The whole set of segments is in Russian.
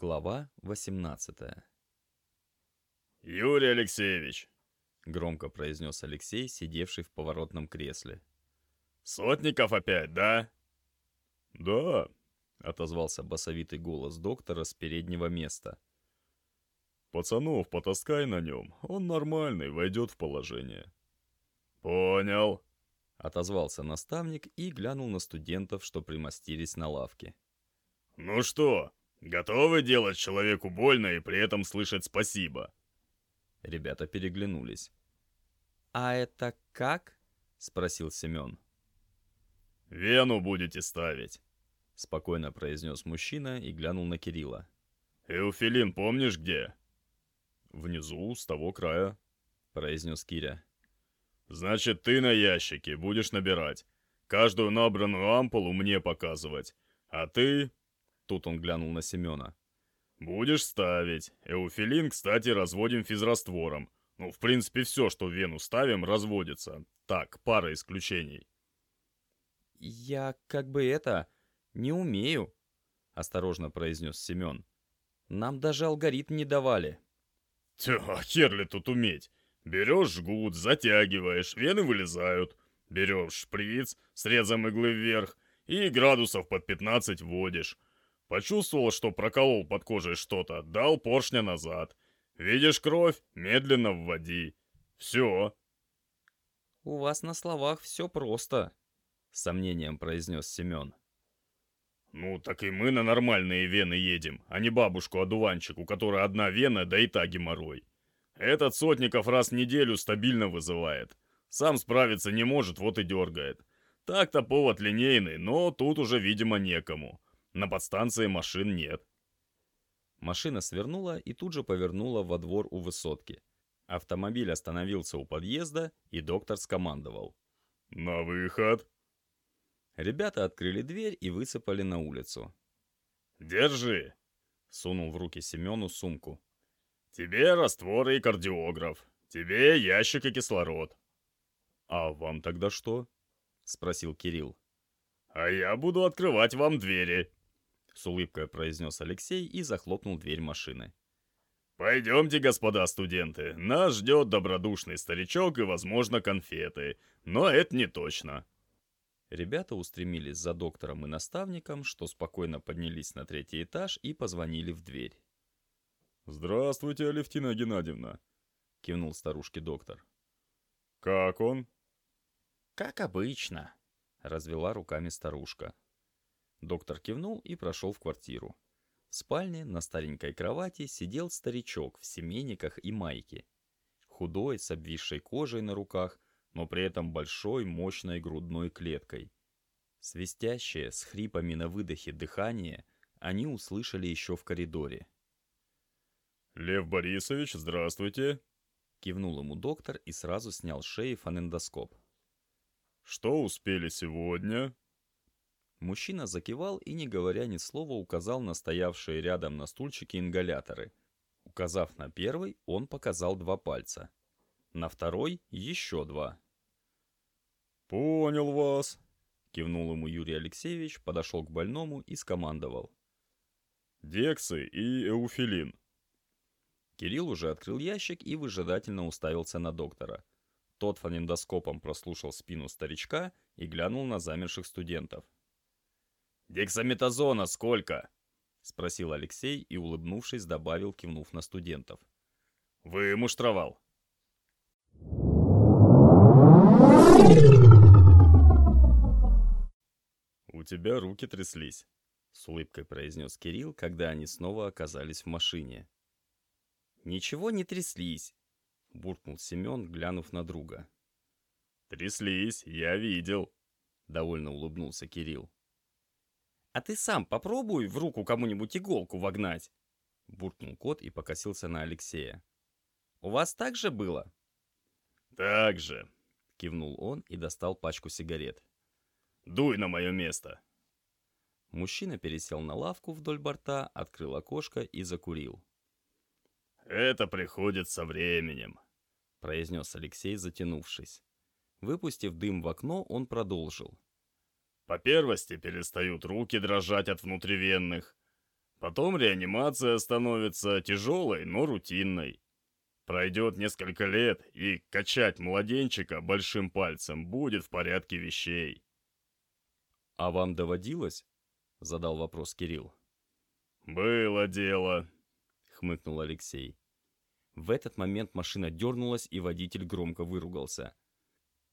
Глава 18 «Юрий Алексеевич!» — громко произнес Алексей, сидевший в поворотном кресле. «Сотников опять, да?» «Да», — отозвался басовитый голос доктора с переднего места. «Пацанов, потаскай на нем, он нормальный, войдет в положение». «Понял», — отозвался наставник и глянул на студентов, что примостились на лавке. «Ну что, готовы делать человеку больно и при этом слышать спасибо?» Ребята переглянулись. «А это как?» — спросил Семен. «Вену будете ставить», — спокойно произнес мужчина и глянул на Кирилла. «Эуфилин помнишь где?» «Внизу, с того края», — произнес Киря. «Значит, ты на ящике будешь набирать. Каждую набранную ампулу мне показывать. А ты...» Тут он глянул на Семена. «Будешь ставить. Эуфилин, кстати, разводим физраствором. Ну, в принципе, все, что в вену ставим, разводится. Так, пара исключений». «Я как бы это... не умею», — осторожно произнес Семен. «Нам даже алгоритм не давали». «Тьфу, а хер ли тут уметь? Берешь жгут, затягиваешь, вены вылезают. Берешь шприц, срезом иглы вверх, и градусов под 15 вводишь. Почувствовал, что проколол под кожей что-то, дал поршня назад. Видишь кровь? Медленно вводи. Все. «У вас на словах все просто», — с сомнением произнес Семен. «Ну, так и мы на нормальные вены едем, а не бабушку-одуванчик, у которой одна вена, да и та геморрой. Этот Сотников раз в неделю стабильно вызывает. Сам справиться не может, вот и дергает. Так-то повод линейный, но тут уже, видимо, некому. На подстанции машин нет. Машина свернула и тут же повернула во двор у высотки. Автомобиль остановился у подъезда, и доктор скомандовал. «На выход!» Ребята открыли дверь и высыпали на улицу. «Держи!» — сунул в руки Семену сумку. «Тебе растворы и кардиограф. Тебе ящик и кислород». «А вам тогда что?» — спросил Кирилл. «А я буду открывать вам двери», с улыбкой произнес Алексей и захлопнул дверь машины. «Пойдемте, господа студенты, нас ждет добродушный старичок и, возможно, конфеты, но это не точно». Ребята устремились за доктором и наставником, что спокойно поднялись на третий этаж и позвонили в дверь. «Здравствуйте, Алевтина Геннадьевна», — кивнул старушке доктор. «Как он?» «Как обычно», — развела руками старушка. Доктор кивнул и прошел в квартиру. В спальне на старенькой кровати сидел старичок в семейниках и майке. Худой, с обвисшей кожей на руках, но при этом большой, мощной грудной клеткой. Свистящее, с хрипами на выдохе дыхание, они услышали еще в коридоре. «Лев Борисович, здравствуйте!» Кивнул ему доктор и сразу снял с шеи фонендоскоп. «Что успели сегодня?» Мужчина закивал и, не говоря ни слова, указал на стоявшие рядом на стульчике ингаляторы. Указав на первый, он показал два пальца. На второй еще два. «Понял вас», — кивнул ему Юрий Алексеевич, подошел к больному и скомандовал. «Дексы и эуфилин». Кирилл уже открыл ящик и выжидательно уставился на доктора. Тот фонендоскопом прослушал спину старичка и глянул на замерших студентов. «Дексаметазона сколько?» — спросил Алексей и, улыбнувшись, добавил, кивнув на студентов. «Вы муштровал». «У тебя руки тряслись», — с улыбкой произнес Кирилл, когда они снова оказались в машине. «Ничего не тряслись», — буркнул Семен, глянув на друга. «Тряслись, я видел», — довольно улыбнулся Кирилл. «А ты сам попробуй в руку кому-нибудь иголку вогнать!» Буркнул кот и покосился на Алексея. «У вас так же было?» «Так же!» Кивнул он и достал пачку сигарет. «Дуй на мое место!» Мужчина пересел на лавку вдоль борта, открыл окошко и закурил. «Это приходит со временем», — произнес Алексей, затянувшись. Выпустив дым в окно, он продолжил. По первости перестают руки дрожать от внутривенных. Потом реанимация становится тяжелой, но рутинной. Пройдет несколько лет, и качать младенчика большим пальцем будет в порядке вещей. «А вам доводилось?» — задал вопрос Кирилл. «Было дело», — хмыкнул Алексей. В этот момент машина дернулась, и водитель громко выругался.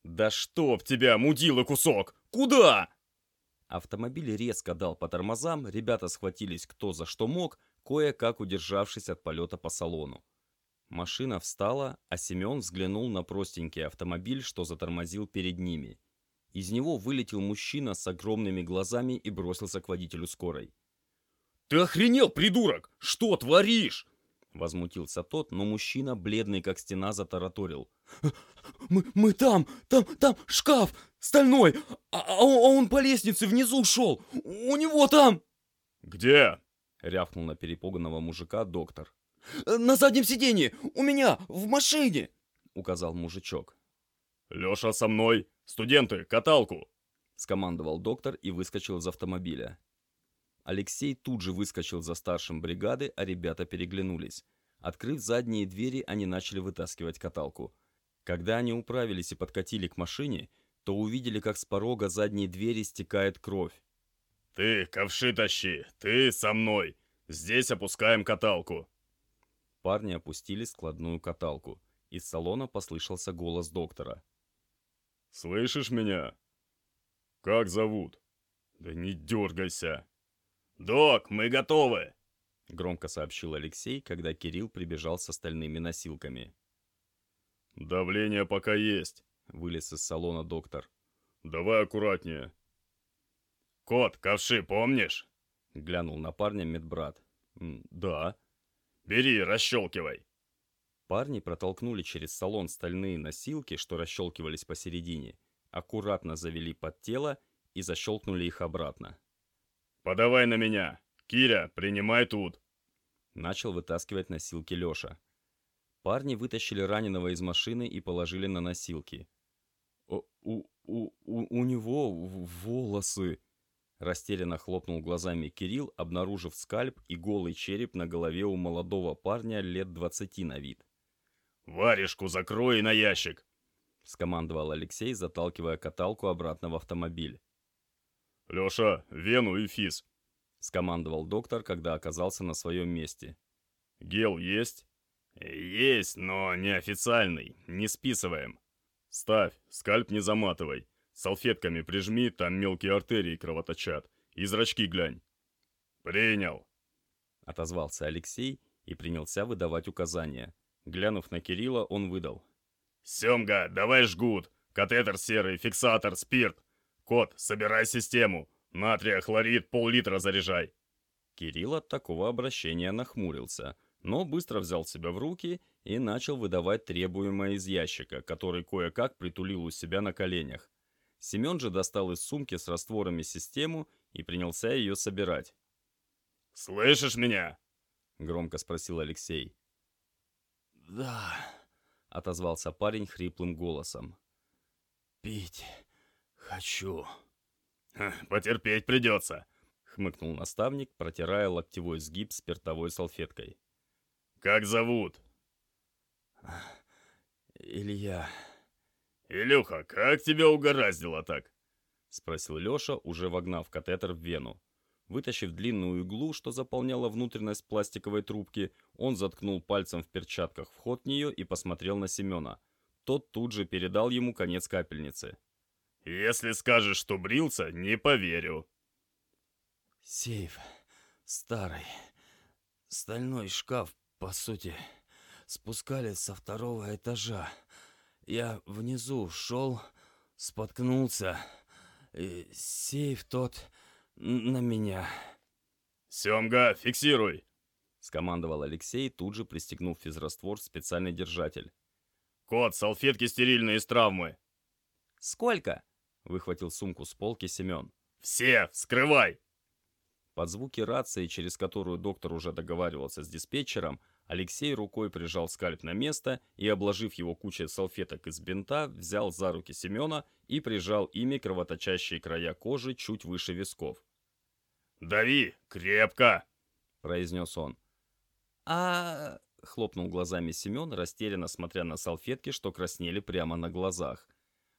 «Да чтоб тебя, мудила кусок! Куда?» Автомобиль резко дал по тормозам, ребята схватились кто за что мог, кое-как удержавшись от полета по салону. Машина встала, а Семен взглянул на простенький автомобиль, что затормозил перед ними. Из него вылетел мужчина с огромными глазами и бросился к водителю скорой. «Ты охренел, придурок! Что творишь?» Возмутился тот, но мужчина, бледный как стена, затараторил. «Мы, мы там, там, там шкаф стальной, а, а он а по лестнице внизу шел, у него там...» «Где?» — рявкнул на перепуганного мужика доктор. «На заднем сиденье, у меня, в машине!» — указал мужичок. «Леша со мной! Студенты, каталку!» — скомандовал доктор и выскочил из автомобиля. Алексей тут же выскочил за старшим бригады, а ребята переглянулись. Открыв задние двери, они начали вытаскивать каталку. Когда они управились и подкатили к машине, то увидели, как с порога задней двери стекает кровь. «Ты ковши тащи! Ты со мной! Здесь опускаем каталку!» Парни опустили складную каталку. Из салона послышался голос доктора. «Слышишь меня? Как зовут?» «Да не дергайся!» «Док, мы готовы!» — громко сообщил Алексей, когда Кирилл прибежал с остальными носилками. «Давление пока есть», — вылез из салона доктор. «Давай аккуратнее». «Кот, ковши помнишь?» — глянул на парня медбрат. «Да». «Бери, расщелкивай». Парни протолкнули через салон стальные носилки, что расщелкивались посередине, аккуратно завели под тело и защелкнули их обратно. «Подавай на меня! Киря, принимай тут!» Начал вытаскивать носилки Леша. Парни вытащили раненого из машины и положили на носилки. «У, у, у, у него волосы!» Растерянно хлопнул глазами Кирилл, обнаружив скальп и голый череп на голове у молодого парня лет двадцати на вид. «Варежку закрой на ящик!» — скомандовал Алексей, заталкивая каталку обратно в автомобиль. «Леша, вену и физ!» — скомандовал доктор, когда оказался на своем месте. «Гел есть?» «Есть, но неофициальный, не списываем». «Ставь, скальп не заматывай. Салфетками прижми, там мелкие артерии кровоточат. И зрачки глянь». «Принял», — отозвался Алексей и принялся выдавать указания. Глянув на Кирилла, он выдал. «Семга, давай жгут! Катетер серый, фиксатор, спирт! Кот, собирай систему! Натрия хлорид пол-литра заряжай!» Кирилл от такого обращения нахмурился, но быстро взял себя в руки и начал выдавать требуемое из ящика, который кое-как притулил у себя на коленях. Семен же достал из сумки с растворами систему и принялся ее собирать. «Слышишь меня?» — громко спросил Алексей. «Да», — отозвался парень хриплым голосом. «Пить хочу». «Потерпеть придется», — хмыкнул наставник, протирая локтевой сгиб спиртовой салфеткой. «Как зовут?» «Илья». «Илюха, как тебя угораздило так?» — спросил Леша, уже вогнав катетер в вену. Вытащив длинную иглу, что заполняла внутренность пластиковой трубки, он заткнул пальцем в перчатках вход в нее и посмотрел на Семена. Тот тут же передал ему конец капельницы. «Если скажешь, что брился, не поверю». «Сейф старый. Стальной шкаф, по сути. Спускали со второго этажа. Я внизу шел, споткнулся. И сейф тот на меня. «Семга, фиксируй!» — скомандовал Алексей, тут же пристегнув физраствор в специальный держатель. «Кот, салфетки стерильные из травмы!» «Сколько?» — выхватил сумку с полки Семен. «Все, вскрывай!» Под звуки рации, через которую доктор уже договаривался с диспетчером, Алексей рукой прижал скальп на место и, обложив его кучей салфеток из бинта, взял за руки Семена и прижал ими кровоточащие края кожи чуть выше висков. «Дави! Крепко!» произнес он. «А...» — хлопнул глазами Семен, растерянно смотря на салфетки, что краснели прямо на глазах.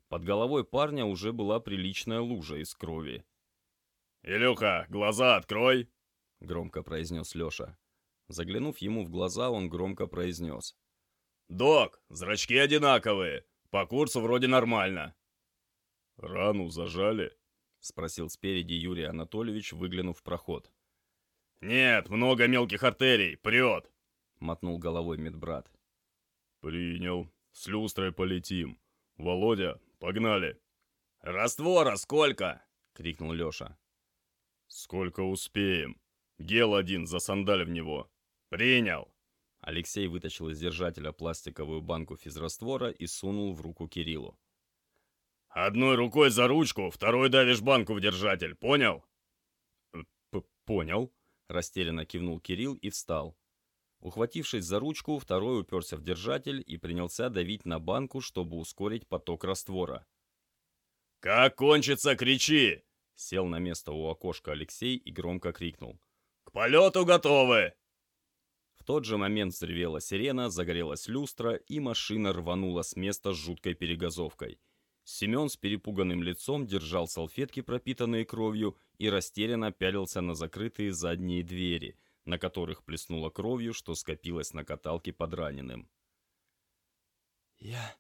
Под головой парня уже была приличная лужа из крови. «Илюха, глаза открой!» — громко произнес Леша. Заглянув ему в глаза, он громко произнес. «Док, зрачки одинаковые. По курсу вроде нормально». «Рану зажали?» — спросил спереди Юрий Анатольевич, выглянув в проход. «Нет, много мелких артерий, прет!» — мотнул головой медбрат. «Принял. С люстрой полетим. Володя, погнали!» «Раствора сколько?» — крикнул Леша. «Сколько успеем. Гел один, засандаль в него». «Принял!» Алексей вытащил из держателя пластиковую банку физраствора и сунул в руку Кириллу. «Одной рукой за ручку, второй давишь банку в держатель, понял?» П «Понял», — растерянно кивнул Кирилл и встал. Ухватившись за ручку, второй уперся в держатель и принялся давить на банку, чтобы ускорить поток раствора. «Как кончится, кричи!» Сел на место у окошка Алексей и громко крикнул. «К полету готовы!» В тот же момент взревела сирена, загорелась люстра, и машина рванула с места с жуткой перегазовкой. Семен с перепуганным лицом держал салфетки, пропитанные кровью, и растерянно пялился на закрытые задние двери, на которых плеснуло кровью, что скопилось на каталке под раненым. «Я...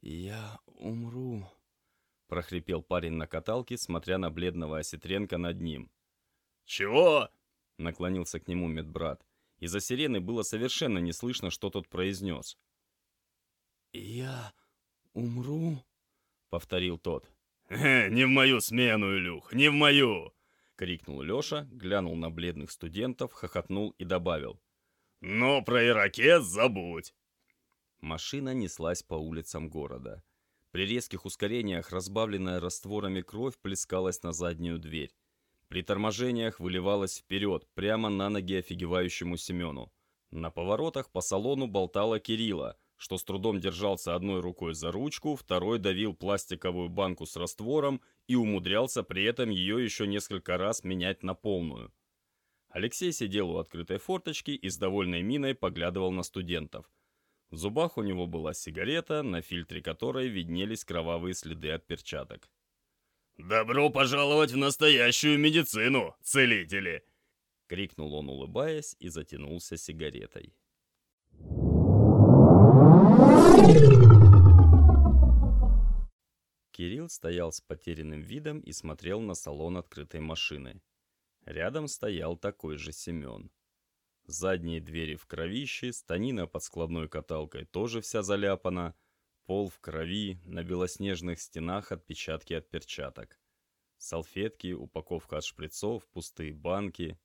я умру», — прохрипел парень на каталке, смотря на бледного осетренка над ним. «Чего?» — наклонился к нему медбрат. Из-за сирены было совершенно не слышно, что тот произнес. «Я умру?» повторил тот. «Э, «Не в мою смену, Илюх, не в мою!» — крикнул Леша, глянул на бледных студентов, хохотнул и добавил. «Но про ирокез забудь!» Машина неслась по улицам города. При резких ускорениях разбавленная растворами кровь плескалась на заднюю дверь. При торможениях выливалась вперед, прямо на ноги офигевающему Семену. На поворотах по салону болтала Кирилла, что с трудом держался одной рукой за ручку, второй давил пластиковую банку с раствором и умудрялся при этом ее еще несколько раз менять на полную. Алексей сидел у открытой форточки и с довольной миной поглядывал на студентов. В зубах у него была сигарета, на фильтре которой виднелись кровавые следы от перчаток. «Добро пожаловать в настоящую медицину, целители!» — крикнул он, улыбаясь, и затянулся сигаретой. Кирилл стоял с потерянным видом и смотрел на салон открытой машины. Рядом стоял такой же Семен. Задние двери в кровище, станина под складной каталкой тоже вся заляпана, пол в крови, на белоснежных стенах отпечатки от перчаток. Салфетки, упаковка от шприцов, пустые банки.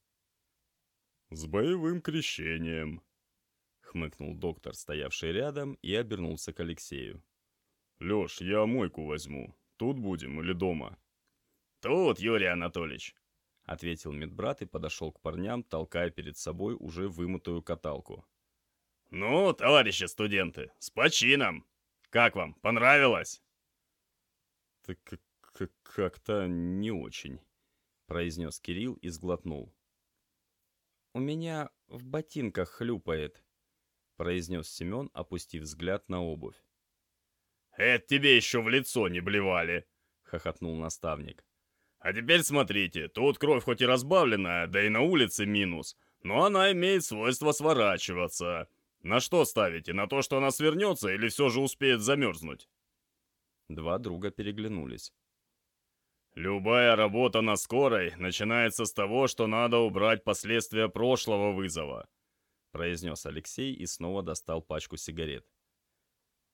«С боевым крещением», — хмыкнул доктор, стоявший рядом, и обернулся к Алексею. «Лёш, я мойку возьму. Тут будем или дома?» «Тут, Юрий Анатольевич», — ответил медбрат и подошел к парням, толкая перед собой уже вымытую каталку. «Ну, товарищи студенты, с почином! Как вам, понравилось?» «Так как-то не очень», — произнес Кирилл и сглотнул. «У меня в ботинках хлюпает», — произнес Семен, опустив взгляд на обувь. «Это тебе еще в лицо не блевали!» — хохотнул наставник. «А теперь смотрите, тут кровь хоть и разбавленная, да и на улице минус, но она имеет свойство сворачиваться. На что ставите? На то, что она свернется или все же успеет замерзнуть?» Два друга переглянулись. «Любая работа на скорой начинается с того, что надо убрать последствия прошлого вызова», произнес Алексей и снова достал пачку сигарет.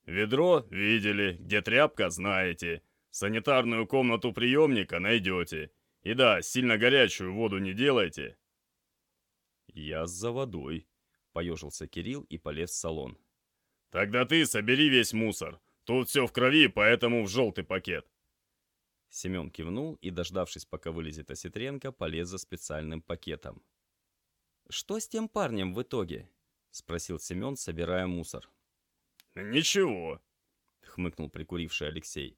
Ведро видели, где тряпка знаете. Санитарную комнату приемника найдете. И да, сильно горячую воду не делайте. Я за водой, поежился Кирилл и полез в салон. Тогда ты собери весь мусор. Тут все в крови, поэтому в желтый пакет. Семен кивнул и, дождавшись, пока вылезет Осетренко, полез за специальным пакетом. «Что с тем парнем в итоге?» — спросил Семен, собирая мусор. «Ничего», — хмыкнул прикуривший Алексей.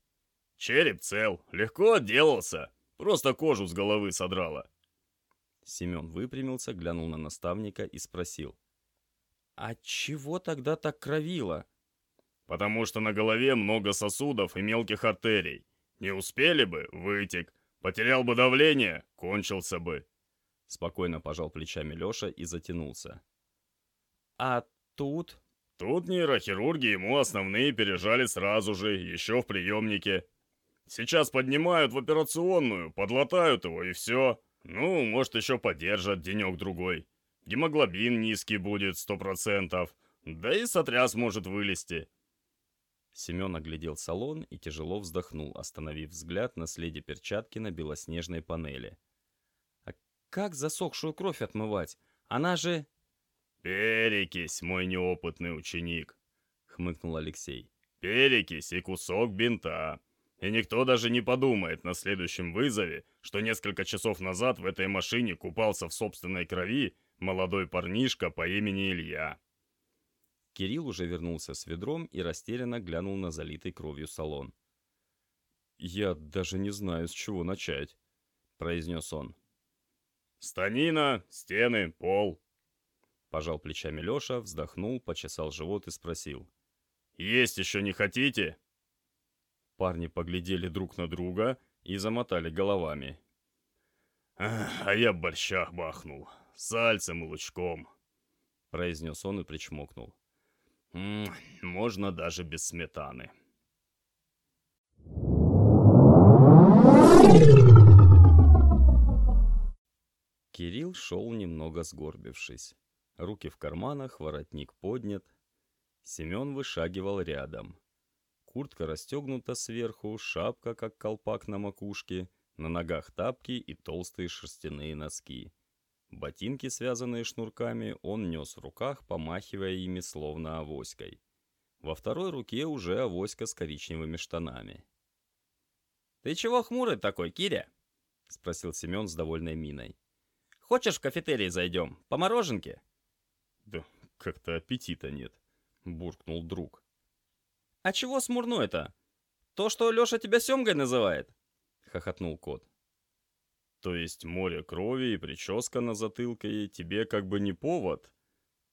«Череп цел, легко отделался, просто кожу с головы содрало». Семен выпрямился, глянул на наставника и спросил. «А чего тогда так кровило?» «Потому что на голове много сосудов и мелких артерий. Не успели бы, вытек. Потерял бы давление, кончился бы». Спокойно пожал плечами Леша и затянулся. «А тут?» Тут нейрохирурги ему основные пережали сразу же, еще в приемнике. Сейчас поднимают в операционную, подлатают его и все. Ну, может, еще подержат денек-другой. Гемоглобин низкий будет, сто процентов. Да и сотряс может вылезти. Семен оглядел салон и тяжело вздохнул, остановив взгляд на следе перчатки на белоснежной панели. «А как засохшую кровь отмывать? Она же...» «Перекись, мой неопытный ученик», — хмыкнул Алексей. «Перекись и кусок бинта. И никто даже не подумает на следующем вызове, что несколько часов назад в этой машине купался в собственной крови молодой парнишка по имени Илья». Кирилл уже вернулся с ведром и растерянно глянул на залитый кровью салон. «Я даже не знаю, с чего начать», — произнес он. «Станина, стены, пол», Пожал плечами Леша, вздохнул, почесал живот и спросил. «Есть еще не хотите?» Парни поглядели друг на друга и замотали головами. «А я борщах бахнул, сальцем и лучком», — произнес он и причмокнул. «М -м, «Можно даже без сметаны». Кирилл шел немного сгорбившись. Руки в карманах, воротник поднят. Семен вышагивал рядом. Куртка расстегнута сверху, шапка, как колпак на макушке, на ногах тапки и толстые шерстяные носки. Ботинки, связанные шнурками, он нес в руках, помахивая ими словно авоськой. Во второй руке уже авоська с коричневыми штанами. «Ты чего хмурый такой, Киря?» — спросил Семен с довольной миной. «Хочешь в кафетерий зайдем? По мороженке?» «Да как-то аппетита нет», — буркнул друг. «А чего смурной-то? То, что Леша тебя семгой называет?» — хохотнул кот. «То есть море крови и прическа на затылке тебе как бы не повод?»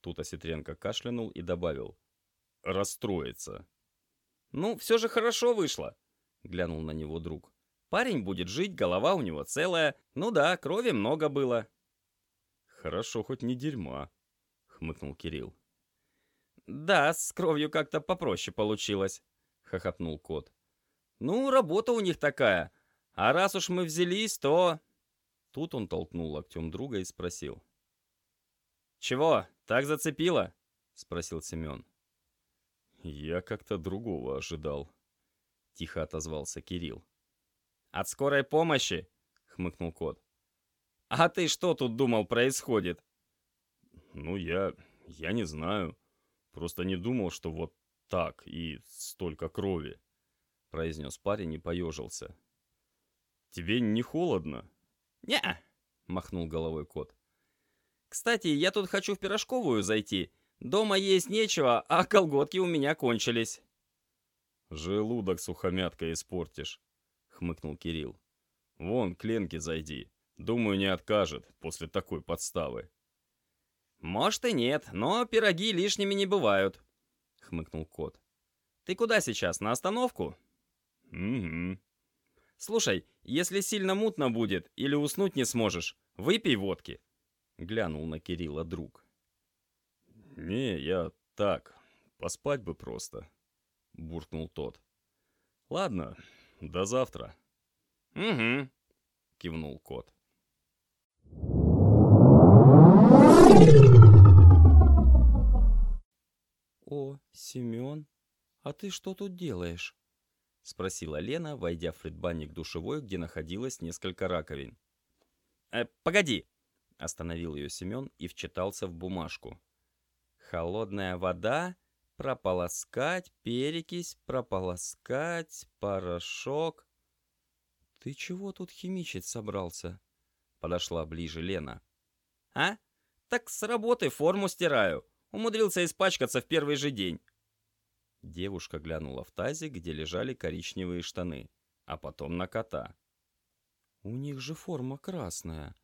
Тут Осетренко кашлянул и добавил. «Расстроиться». «Ну, все же хорошо вышло», — глянул на него друг. «Парень будет жить, голова у него целая. Ну да, крови много было». «Хорошо, хоть не дерьма», хмыкнул Кирилл. «Да, с кровью как-то попроще получилось», — хохотнул кот. «Ну, работа у них такая. А раз уж мы взялись, то...» Тут он толкнул локтем друга и спросил. «Чего, так зацепило?» — спросил Семен. «Я как-то другого ожидал», — тихо отозвался Кирилл. «От скорой помощи?» — хмыкнул кот. «А ты что тут думал происходит?» Ну, я... я не знаю. Просто не думал, что вот так и столько крови. Произнес парень и поежился. Тебе не холодно? не махнул головой кот. Кстати, я тут хочу в пирожковую зайти. Дома есть нечего, а колготки у меня кончились. Желудок сухомяткой испортишь, хмыкнул Кирилл. Вон, к Ленке зайди. Думаю, не откажет после такой подставы. «Может и нет, но пироги лишними не бывают», — хмыкнул кот. «Ты куда сейчас, на остановку?» «Угу». «Слушай, если сильно мутно будет или уснуть не сможешь, выпей водки», — глянул на Кирилла друг. «Не, я так, поспать бы просто», — буркнул тот. «Ладно, до завтра». «Угу», — кивнул кот. «О, Семен, а ты что тут делаешь?» — спросила Лена, войдя в предбанник душевой, где находилось несколько раковин. «Э, погоди!» — остановил ее Семен и вчитался в бумажку. «Холодная вода, прополоскать, перекись, прополоскать, порошок...» «Ты чего тут химичить собрался?» — подошла ближе Лена. «А? Так с работы форму стираю. Умудрился испачкаться в первый же день. Девушка глянула в тазик, где лежали коричневые штаны, а потом на кота. «У них же форма красная», —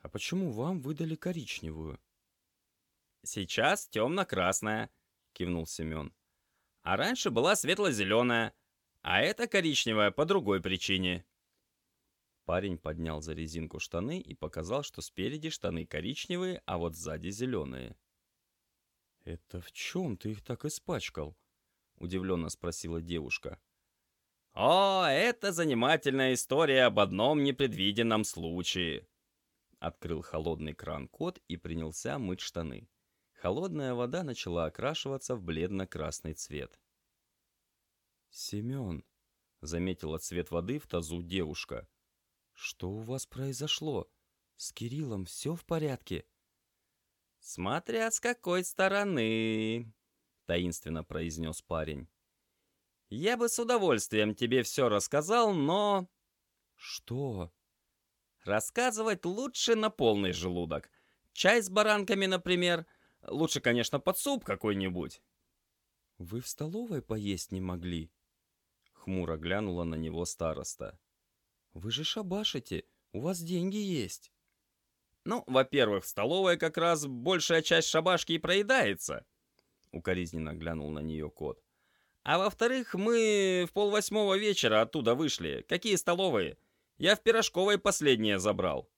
А почему вам выдали коричневую? Сейчас темно-красная, кивнул Семен. А раньше была светло-зеленая, а это коричневая по другой причине. Парень поднял за резинку штаны и показал, что спереди штаны коричневые, а вот сзади зеленые. «Это в чем ты их так испачкал?» — удивленно спросила девушка. «О, это занимательная история об одном непредвиденном случае!» Открыл холодный кран кот и принялся мыть штаны. Холодная вода начала окрашиваться в бледно-красный цвет. «Семен», — заметила цвет воды в тазу девушка, — «что у вас произошло? С Кириллом все в порядке?» «Смотря с какой стороны», — таинственно произнес парень. «Я бы с удовольствием тебе все рассказал, но...» «Что?» «Рассказывать лучше на полный желудок. Чай с баранками, например. Лучше, конечно, под суп какой-нибудь». «Вы в столовой поесть не могли?» Хмуро глянула на него староста. «Вы же шабашите, у вас деньги есть». Ну, во-первых, в столовой как раз большая часть шабашки и проедается. Укоризненно глянул на нее кот. А во-вторых, мы в полвосьмого вечера оттуда вышли. Какие столовые? Я в пирожковой последнее забрал.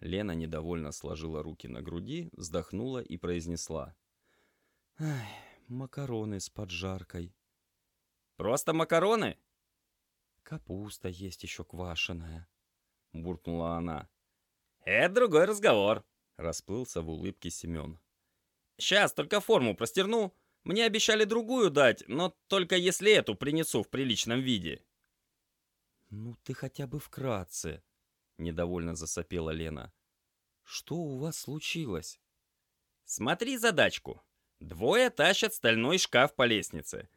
Лена недовольно сложила руки на груди, вздохнула и произнесла. «Ай, макароны с поджаркой». «Просто макароны?» «Капуста есть еще квашеная», — буркнула она. «Это другой разговор», — расплылся в улыбке Семен. «Сейчас только форму простерну. Мне обещали другую дать, но только если эту принесу в приличном виде». «Ну ты хотя бы вкратце», — недовольно засопела Лена. «Что у вас случилось?» «Смотри задачку. Двое тащат стальной шкаф по лестнице.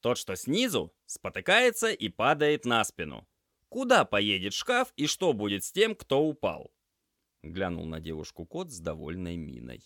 Тот, что снизу, спотыкается и падает на спину. Куда поедет шкаф и что будет с тем, кто упал?» Глянул на девушку кот с довольной миной.